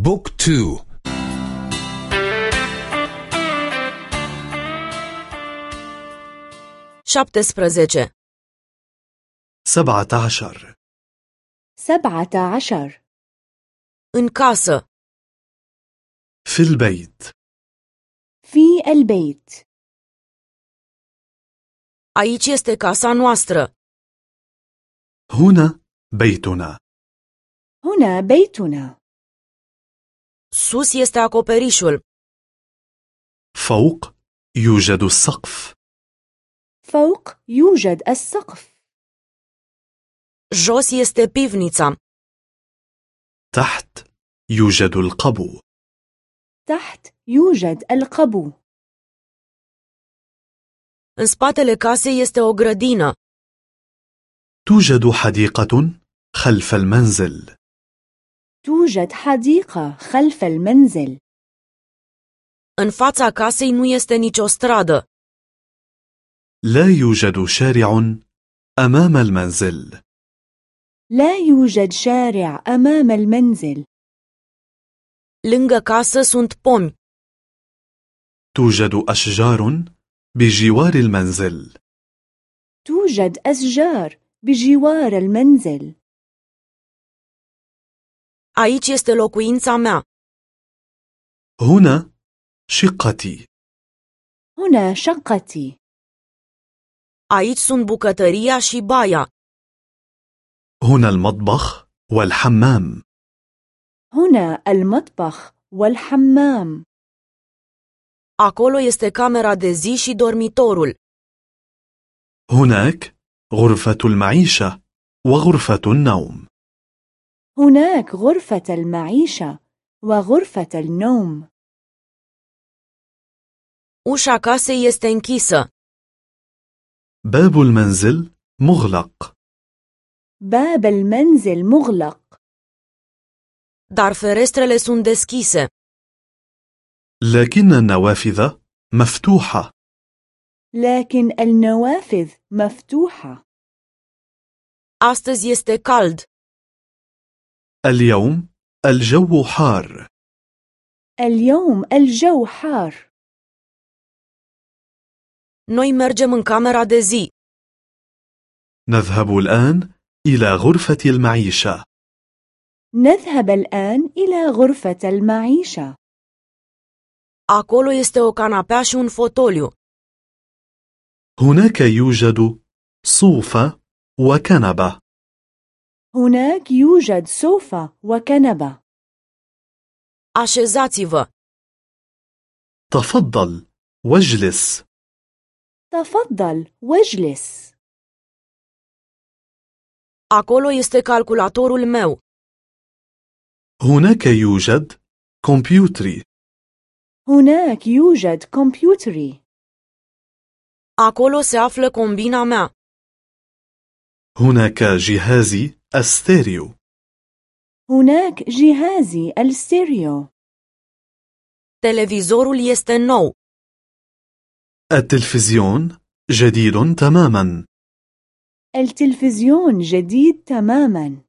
بوك تو. șaptesprezece سبعة عشر سبعة عشر casă. في البيت. في البيت. Aici este casa noastră. هنا بيتنا. هنا بيتنا. Sus este acoperișul. فوق يوجد السقف فوق يوجد السقف Jos este pivnița. تحت يوجد القبو تحت يوجد القبو În spatele casei este o grădină. توجد حديقة خلف المنزل توجد حديقة خلف المنزل. În fața casei nu este nicio stradă. لا يوجد شارع أمام المنزل. لا يوجد شارع أمام المنزل. Lângă casă sunt pomi. توجد أشجار بجوار المنزل. توجد أشجار بجوار المنزل. Aici este locuința mea. هنا شقتي هنا شقتي Aici sunt bucătăria și baia. هنا المطبخ والحمام هنا المطبخ والحمام Acolo este camera de zi și dormitorul. هناك غرفة المعيشة وغرفة النوم هناك غرفة المعيشة وغرفة النوم Ușa casei este închisă. باب المنزل مغلق باب المنزل مغلق Dar ferestrele sunt deschise. لكن النوافذ مفتوحة لكن النوافذ مفتوحة Astăzi este cald. اليوم الجو حار. اليوم الجو حار. Noi mergem în camera de zi. نذهب الآن إلى غرفة المعيشة. نذهب الآن إلى غرفة المعيشة. Acolo este o canapea și un fotoliu. هناك يوجد صوفة وكنبة. هناك يوجد سوفا وكنبة Așezați-vă. تفضل واجلس تفضل واجلس Acolo este calculatorul meu. هناك يوجد كمبيوتري هناك يوجد كمبيوتري Acolo se află combina mea. هناك جهازي الستيريو. هناك جهازي الستيريو. este nou. التلفزيون جديد تماما. التلفزيون جديد تماما.